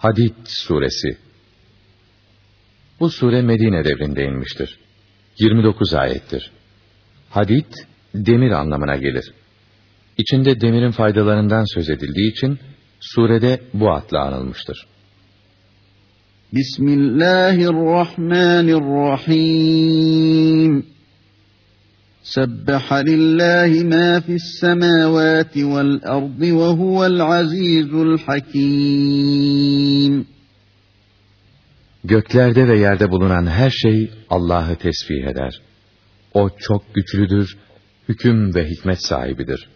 Hadid suresi Bu sure Medine devrinde inmiştir. 29 ayettir. Hadid, demir anlamına gelir. İçinde demirin faydalarından söz edildiği için surede bu adla anılmıştır. Bismillahirrahmanirrahim. Ma fis semavati vel ardı ve huvel azizul hakim. Göklerde ve yerde bulunan her şey Allah'ı tesbih eder. O çok güçlüdür, hüküm ve hikmet sahibidir.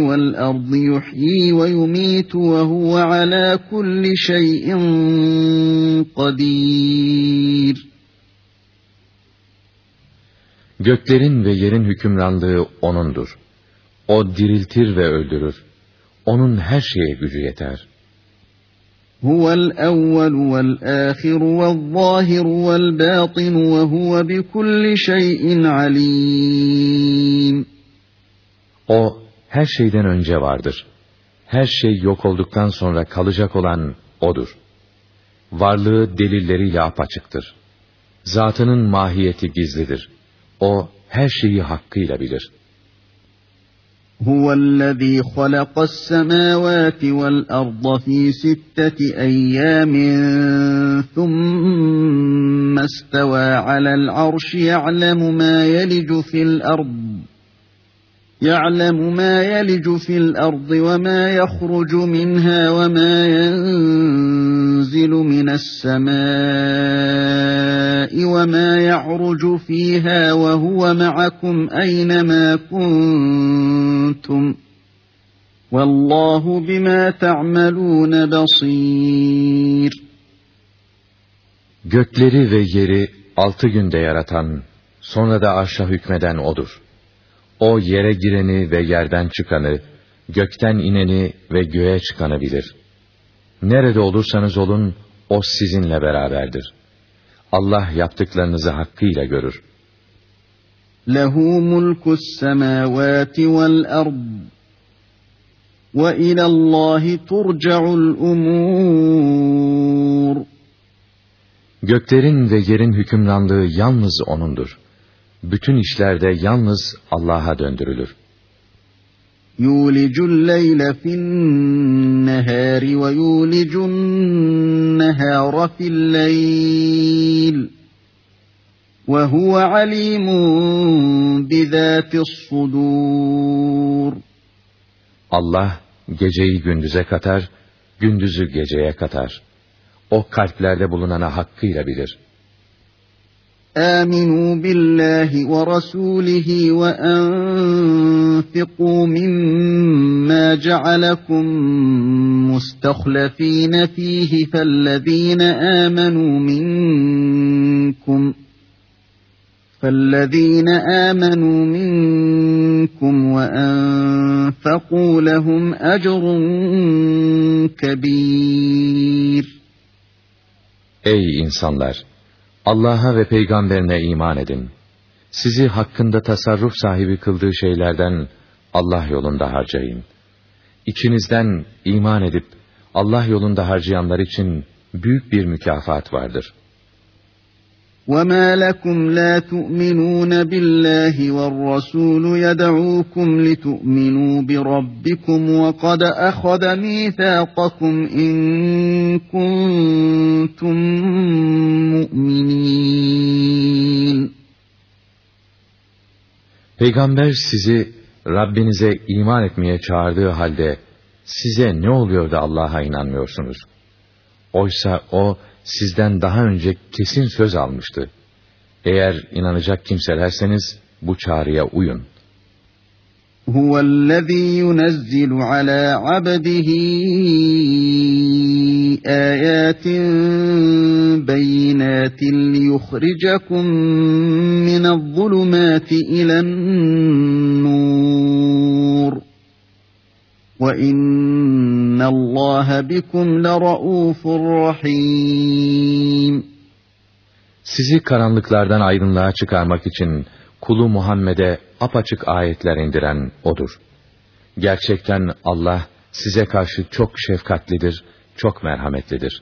Vel ardı yuhyi ve yumitu ve huve ala kulli şeyin kadir. Göklerin ve yerin hükümranlığı O'nundur. O diriltir ve öldürür. O'nun her şeye gücü yeter. Huvel evvel vel ahir vel zahir vel batin ve huve bi kulli şeyin alim. O her şeyden önce vardır. Her şey yok olduktan sonra kalacak olan O'dur. Varlığı delilleriyle apaçıktır. Zatının mahiyeti gizlidir.'' O her şeyi hakkıyla bilir.'' هو الذي خلق السماوات والأرض في ستة أيام ثم استوى على العرش يعلم ما يلج في الأرض يعلم ما يلج في الأرض وما يخرج منها وما ينزل من السماء وما يعرج فيها وهو معكم أينما كنتم والله بما تعملون بصير Gökleri ve yeri altı günde yaratan, sonra da arşa hükmeden O'dur. O yere gireni ve yerden çıkanı, gökten ineni ve göğe çıkanı bilir. Nerede olursanız olun, o sizinle beraberdir. Allah yaptıklarınızı hakkıyla görür. لَهُ مُلْكُ السَّمَاوَاتِ وَالْأَرْضِ وَإِلَى اللّٰهِ تُرْجَعُ الْأُمُورِ Göklerin ve yerin hükümranlığı yalnız O'nundur bütün işlerde yalnız Allah'a döndürülür. يُولِجُ اللَّيْلَ فِي النَّهَارِ وَيُولِجُ النَّهَارَ فِي اللَّيْلِ وَهُوَ عَلِيمٌ بِذَاتِ الصُّدُورِ Allah geceyi gündüze katar, gündüzü geceye katar. O kalplerde bulunana hakkıyla bilir.'' آمنوا بالله ورسوله وأنفقوا مما جعلكم مستخلفين فيه فالذين آمنوا منكم فالذين آمنوا منكم وأنفقوا لهم أجر كبير Ey insanlar! Allah'a ve peygamberine iman edin. Sizi hakkında tasarruf sahibi kıldığı şeylerden Allah yolunda harcayın. İçinizden iman edip Allah yolunda harcayanlar için büyük bir mükafat vardır.'' وما لكم لا تؤمنون بالله والرسول يدعوكم لتؤمنوا بربكم وقد أخذ ميثاقكم إن كنتم مؤمنين Peygamber sizi Rabbinize iman etmeye çağırdığı halde size ne oluyor da Allah'a inanmıyorsunuz? Oysa o sizden daha önce kesin söz almıştı. Eğer inanacak kimselerseniz bu çağrıya uyun. هُوَ الَّذ۪ي يُنَزِّلُ عَلَى عَبْدِهِ آيَاتٍ بَيِّنَاتٍ لِيُخْرِجَكُم مِّنَ الظُّلُمَاتِ إِلَى النُّورِ وَإِنَّ اللّٰهَ بِكُمْ لَرَؤُوفٌ رَحِيمٌ Sizi karanlıklardan aydınlığa çıkarmak için kulu Muhammed'e apaçık ayetler indiren O'dur. Gerçekten Allah size karşı çok şefkatlidir, çok merhametlidir.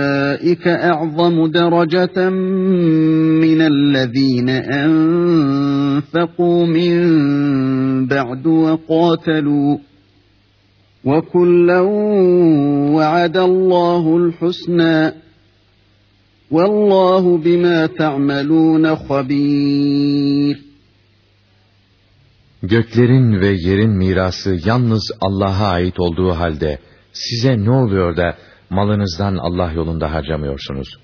أعظم درجة من الذين أنفقوا من بعد وقاتلوا وكلا وعد الله الحسنى Vallahu bima ta'malun habir. Göklerin ve yerin mirası yalnız Allah'a ait olduğu halde size ne oluyor da malınızdan Allah yolunda harcamıyorsunuz?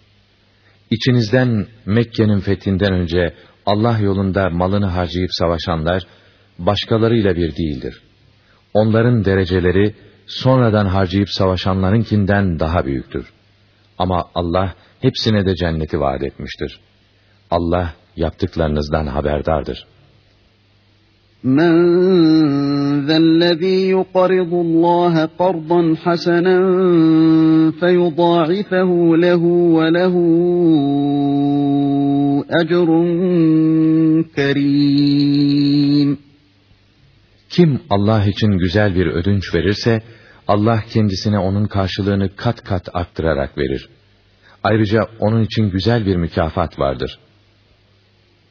İçinizden Mekke'nin fethinden önce Allah yolunda malını harcayıp savaşanlar başkalarıyla bir değildir. Onların dereceleri sonradan harcayıp savaşanlarınkinden daha büyüktür. Ama Allah hepsine de cenneti vaat etmiştir. Allah yaptıklarınızdan haberdardır. Men zellezî yuqridullâhe qardan hasenen feyudâifehu lehu ve lehu ecrun kerim. Kim Allah için güzel bir ödünç verirse, Allah kendisine onun karşılığını kat kat arttırarak verir. Ayrıca onun için güzel bir mükafat vardır.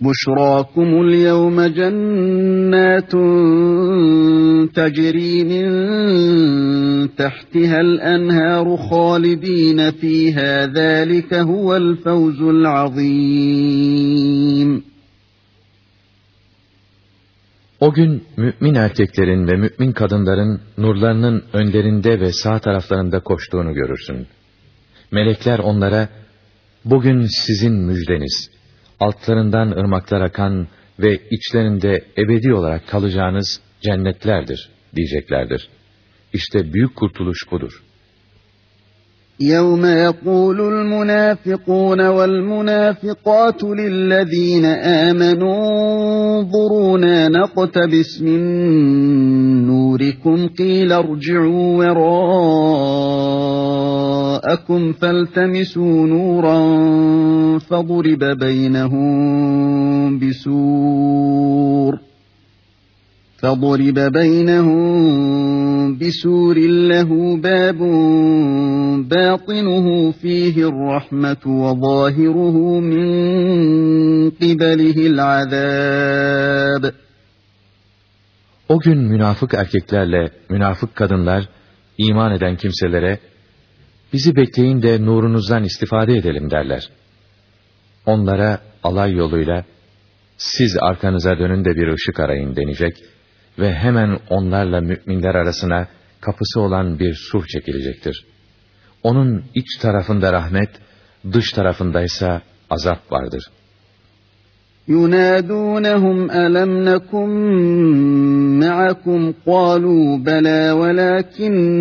بشراكم اليوم جنات تجري من تحتها الأنهار خالدين فيها ذلك هو الفوز العظيم O gün mümin erkeklerin ve mümin kadınların nurlarının önlerinde ve sağ taraflarında koştuğunu görürsün. Melekler onlara, bugün sizin müjdeniz, altlarından ırmaklar akan ve içlerinde ebedi olarak kalacağınız cennetlerdir diyeceklerdir. İşte büyük kurtuluş budur. يَوْمَ يَقُولُ الْمُنَافِقُونَ وَالْمُنَافِقَاتُ لِلَّذ۪ينَ آمَنُوا انظُرُونَا نَقْتَبِسْ مِنْ نُورِكُمْ قِيلَ ارْجِعُوا وَرَاءَكُمْ فَالْتَمِسُوا نُورًا فَضُرِبَ بَيْنَهُمْ بِسُورٍ فضرب بينهم بسور له باب باطنه فيه الرحمة وظاهره من قبله العذاب O gün münafık erkeklerle münafık kadınlar iman eden kimselere bizi bekleyin de nurunuzdan istifade edelim derler. Onlara alay yoluyla siz arkanıza dönün de bir ışık arayın denecek ve hemen onlarla müminler arasına kapısı olan bir sur çekilecektir. Onun iç tarafında rahmet, dış tarafındaysa azap vardır. يُنَادُونَهُمْ أَلَمْ نَكُنْ مَعَكُمْ؟ قَالُوا بَلَى وَلَكِنَّكُمْ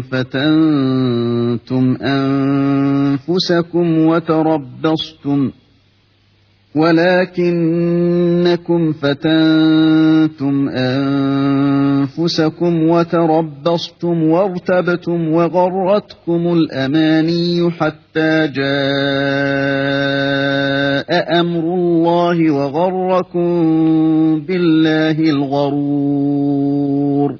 فَتَنْتُمْ أَنفُسَكُمْ وَتَرَبَّصْتُمْ ولكنكم فتنتم أنفسكم وتربصتم وارتبتم وغرتكم الأماني حتى جاء أمر الله وغركم بالله الغرور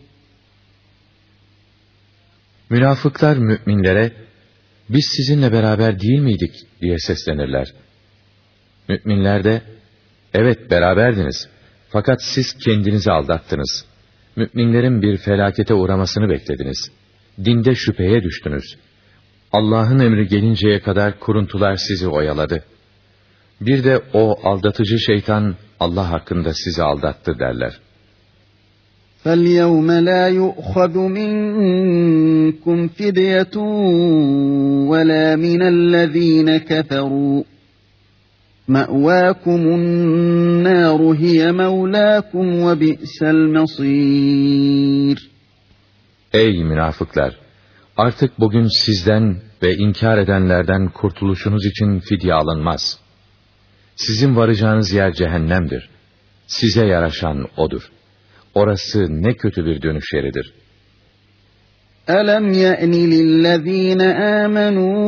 Münafıklar müminlere, biz sizinle beraber değil miydik diye seslenirler. Müminler de, evet beraberdiniz. Fakat siz kendinizi aldattınız. Müminlerin bir felakete uğramasını beklediniz. Dinde şüpheye düştünüz. Allah'ın emri gelinceye kadar kuruntular sizi oyaladı. Bir de o aldatıcı şeytan Allah hakkında sizi aldattı derler. فَالْيَوْمَ لَا يُؤْخَذُ مِنْكُمْ فِدْيَةٌ وَلَا مِنَ الَّذ۪ينَ كَفَرُوا مَأْوَاكُمُ النَّارُ هِيَ مَوْلَاكُمْ وَبِئْسَ الْمَصِيرُ Ey münafıklar! Artık bugün sizden ve inkar edenlerden kurtuluşunuz için fidye alınmaz. Sizin varacağınız yer cehennemdir. Size yaraşan odur. Orası ne kötü bir dönüş yeridir. أَلَمْ يَأْنِ لِلَّذ۪ينَ آمَنُوا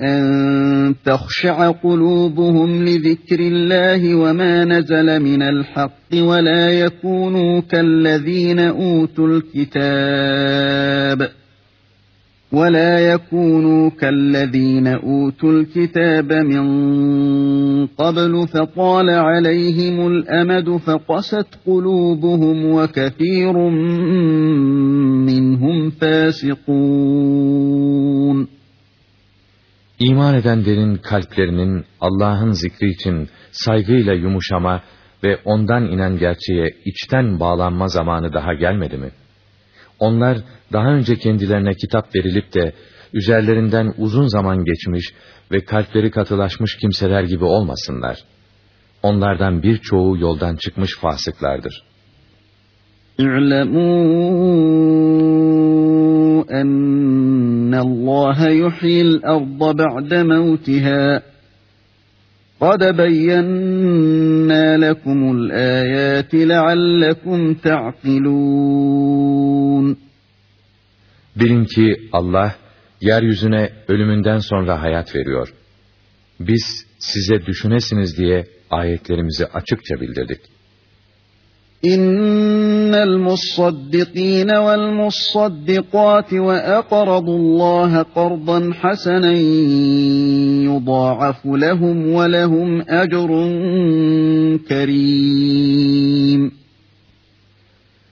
أَنْ تَخْشَعَ قُلُوبُهُمْ لِذِكْرِ اللّٰهِ وَمَا نَزَلَ مِنَ الْحَقِّ وَلَا يَكُونُوا كَالَّذ۪ينَ أُوتُوا الْكِتَابَ ولا يكونوا كالذين أوتوا الكتاب من قبل فطال عليهم الأمد فقست قلوبهم وكثير منهم فاسقون İman edenlerin kalplerinin Allah'ın zikri için saygıyla yumuşama ve ondan inen gerçeğe içten bağlanma zamanı daha gelmedi mi? Onlar daha önce kendilerine kitap verilip de üzerlerinden uzun zaman geçmiş ve kalpleri katılaşmış kimseler gibi olmasınlar. Onlardan birçoğu yoldan çıkmış fasıklardır. İ'lemû ennallâhe yuhyil arda ba'de mevtihâ قَدْ بَيَّنَّا لَكُمُ الْآيَاتِ لَعَلَّكُمْ تَعْقِلُونَ Bilin ki Allah, yeryüzüne ölümünden sonra hayat veriyor. Biz size düşünesiniz diye ayetlerimizi açıkça bildirdik. İnna musaddiqat ve aqradullaha qardan hasanen yudâ'afu lehum ve lehum ecrun kerim.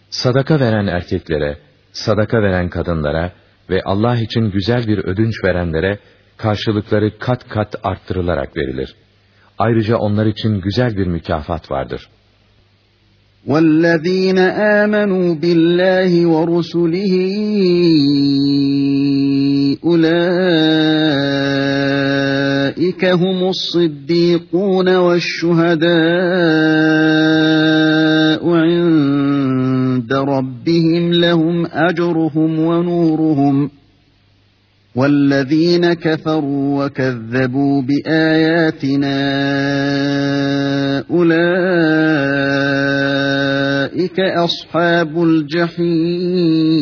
Sadaka veren erkeklere, sadaka veren kadınlara ve Allah için güzel bir ödünç verenlere karşılıkları kat kat arttırılarak verilir. Ayrıca onlar için güzel bir mükafat vardır. وَالَّذ۪ينَ آمَنُوا بِاللّٰهِ وَرُسُلِهِ أُولَٰئِكَ هُمُ الصِّدِّيقُونَ وَالشُّهَدَاءُ عِندَ رَبِّهِمْ لَهُمْ أَجْرُهُمْ وَنُورُهُمْ. وَالَّذ۪ينَ كَفَرُوا وَكَذَّبُوا بِآيَاتِنَا أُولَٰئِكَ أَصْحَابُ الْجَحِيمِ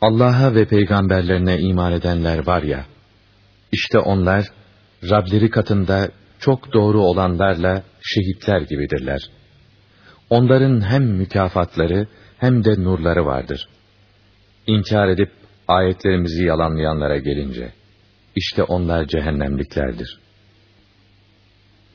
Allah'a ve peygamberlerine iman edenler var ya, işte onlar, Rableri katında çok doğru olanlarla şehitler gibidirler. Onların hem mükafatları hem de nurları vardır. İnkar edip ayetlerimizi yalanlayanlara gelince, işte onlar cehennemliklerdir.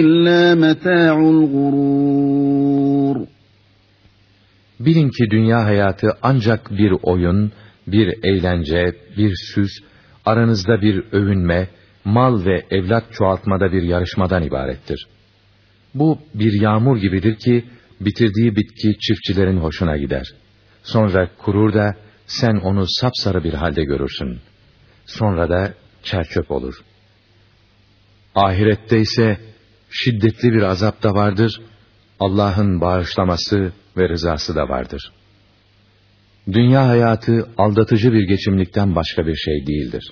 إلا متاع الغرور Bilin ki dünya hayatı ancak bir oyun, bir eğlence, bir süs, aranızda bir övünme, mal ve evlat çoğaltmada bir yarışmadan ibarettir. Bu bir yağmur gibidir ki, bitirdiği bitki çiftçilerin hoşuna gider. Sonra kurur da, sen onu sapsarı bir halde görürsün. Sonra da çerçöp olur. Ahirette ise, şiddetli bir azap da vardır, Allah'ın bağışlaması ve rızası da vardır.'' Dünya hayatı aldatıcı bir geçimlikten başka bir şey değildir.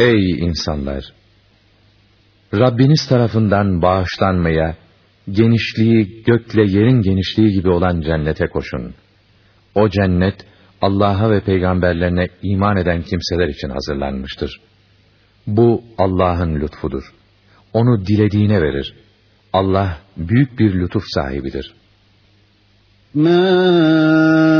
Ey insanlar! Rabbiniz tarafından bağışlanmaya, genişliği gökle yerin genişliği gibi olan cennete koşun. O cennet, Allah'a ve peygamberlerine iman eden kimseler için hazırlanmıştır. Bu Allah'ın lütfudur. Onu dilediğine verir. Allah büyük bir lütuf sahibidir.'' ما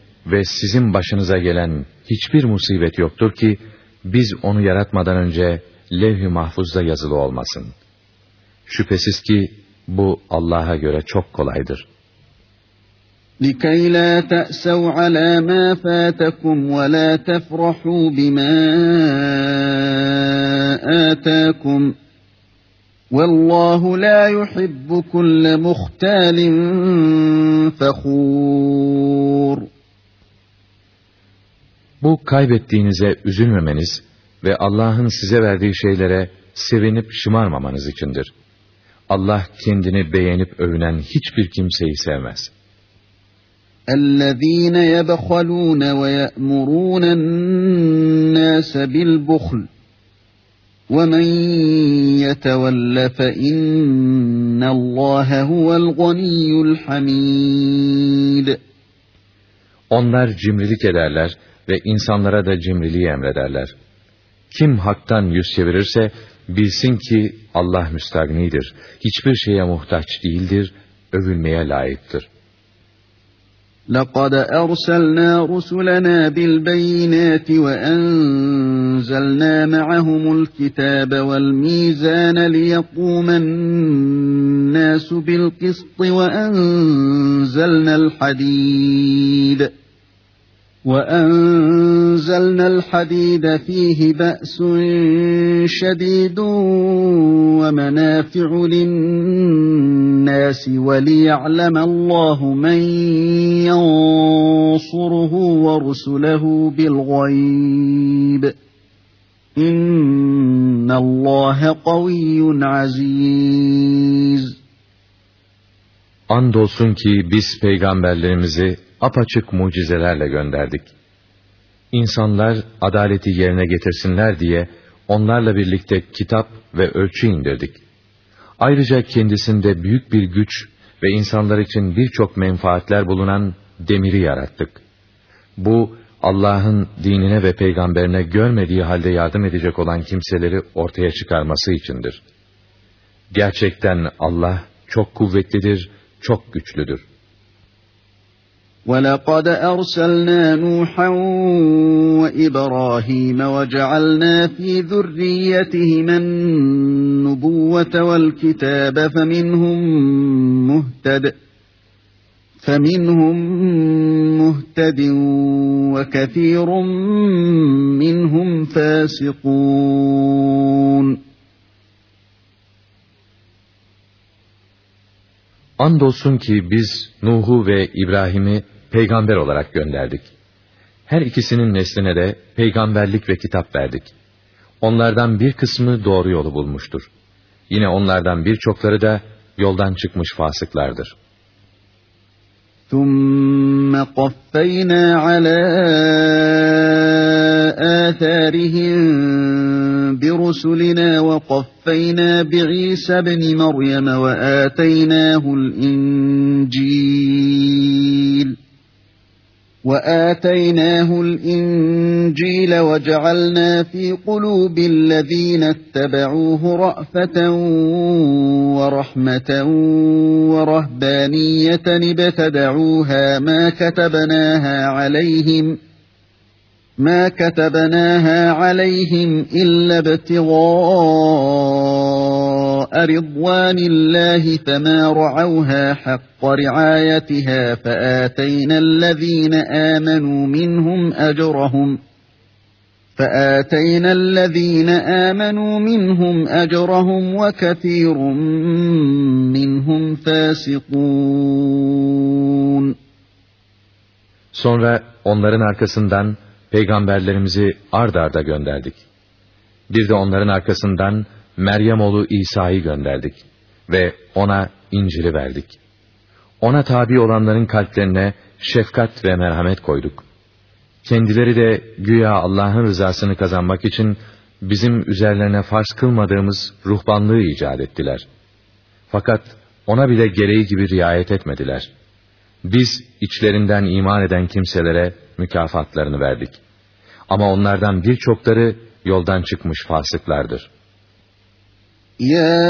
ve sizin başınıza gelen hiçbir musibet yoktur ki, biz onu yaratmadan önce levh-i mahfuzda yazılı olmasın. Şüphesiz ki bu Allah'a göre çok kolaydır. لِكَيْ لَا تَأْسَوْا عَلَى مَا فَاتَكُمْ وَلَا تَفْرَحُوا بِمَا آتَاكُمْ Vallahu la yuhibbu kulle muhtalin fehur. Bu kaybettiğinize üzülmemeniz ve Allah'ın size verdiği şeylere sevinip şımarmamanız içindir. Allah kendini beğenip övünen hiçbir kimseyi sevmez. اَلَّذ۪ينَ يَبَخَلُونَ وَيَأْمُرُونَ النَّاسَ بِالْبُخْلِ وَمَنْ يَتَوَلَّ فَاِنَّ اللّٰهَ هُوَ الْغَنِيُّ الْحَمِيدُ Onlar cimrilik ederler ve insanlara da cimriliği emrederler. Kim haktan yüz çevirirse bilsin ki Allah müstagnidir, hiçbir şeye muhtaç değildir, övülmeye layıktır.'' لقد أرسلنا رسلنا بالبينات وأنزلنا معهم الكتاب والميزان ليقوم الناس بالقسط وأنزلنا الحديد وأنزلنا الحديد فيه بأس شديد ومنافع للناس وليعلم الله من ينصره ورسله بالغيب. إن الله قوي عزيز. Andolsun ki biz peygamberlerimizi apaçık mucizelerle gönderdik. İnsanlar adaleti yerine getirsinler diye onlarla birlikte kitap ve ölçü indirdik. Ayrıca kendisinde büyük bir güç ve insanlar için birçok menfaatler bulunan demiri yarattık. Bu Allah'ın dinine ve peygamberine görmediği halde yardım edecek olan kimseleri ortaya çıkarması içindir. Gerçekten Allah çok kuvvetlidir, çok güçlüdür. وَلَقَدْ أَرْسَلْنَا نُوحًا وَإِبْرَاهِيمَ وَجَعَلْنَا فِي ذُرِّيَّتِهِمَا النُّبُوَّةَ وَالْكِتَابَ فَمِنْهُمْ مُهْتَدٍ فَمِنْهُمْ مُهْتَدٍ وَكَثِيرٌ مِّنْهُمْ فَاسِقُونَ Andolsun ki biz Nuh'u ve İbrahim'i peygamber olarak gönderdik. Her ikisinin nesline de peygamberlik ve kitap verdik. Onlardan bir kısmı doğru yolu bulmuştur. Yine onlardan birçokları da yoldan çıkmış fasıklardır. ثُمَّ قَفَّيْنَا عَلَى آثَارِهِمْ برسلنا وقفينا بعيسى بن مريم وآتيناه الإنجيل وآتيناه الإنجيل وجعلنا في قلوب الذين اتبعوه رأفة ورحمة ورهبانية ابتدعوها ما كتبناها عليهم ۖ ما كتبناها عليهم إلا ابتغاء رضوان الله فما رعوها حق رعايتها فآتينا الذين آمنوا منهم أجرهم فآتينا الذين آمنوا منهم أجرهم وكثير منهم فاسقون Sonra onların arkasından peygamberlerimizi ard arda gönderdik. Bir de onların arkasından Meryem oğlu İsa'yı gönderdik ve ona İncil'i verdik. Ona tabi olanların kalplerine şefkat ve merhamet koyduk. Kendileri de güya Allah'ın rızasını kazanmak için bizim üzerlerine farz kılmadığımız ruhbanlığı icat ettiler. Fakat ona bile gereği gibi riayet etmediler. Biz içlerinden iman eden kimselere mükafatlarını verdik. Ama onlardan birçokları yoldan çıkmış fasıklardır. يا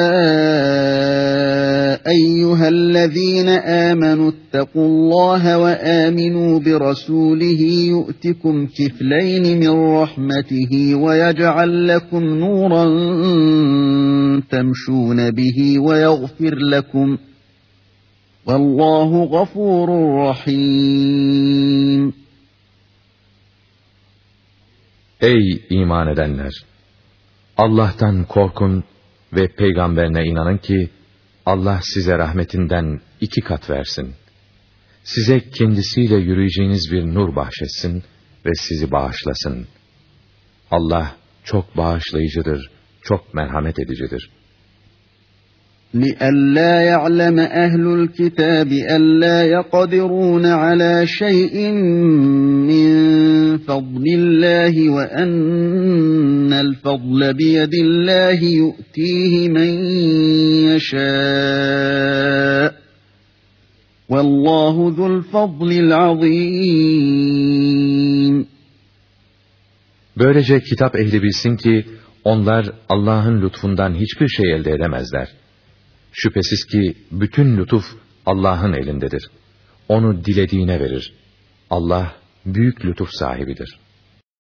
ايها الذين امنوا اتقوا الله وامنوا برسوله يؤتكم كفلين من رحمته ويجعل لكم نورا تمشون به ويغفر لكم والله غفور رحيم أي إيمان edenler! Allah'tan korkun ve peygamberine inanın ki, Allah size rahmetinden iki kat versin. Size kendisiyle yürüyeceğiniz bir nur bahşetsin ve sizi bağışlasın. Allah çok bağışlayıcıdır, çok merhamet edicidir.'' لئلا يعلم أهل الكتاب ألا يقدرون على شيء من فضل الله وأن الفضل بيد الله يؤتيه من يشاء والله ذو الفضل العظيم Böylece kitap ehli bilsin ki onlar Allah'ın lütfundan hiçbir şey elde edemezler. Şüphesiz ki bütün lütuf Allah'ın elindedir. Onu dilediğine verir. Allah büyük lütuf sahibidir.''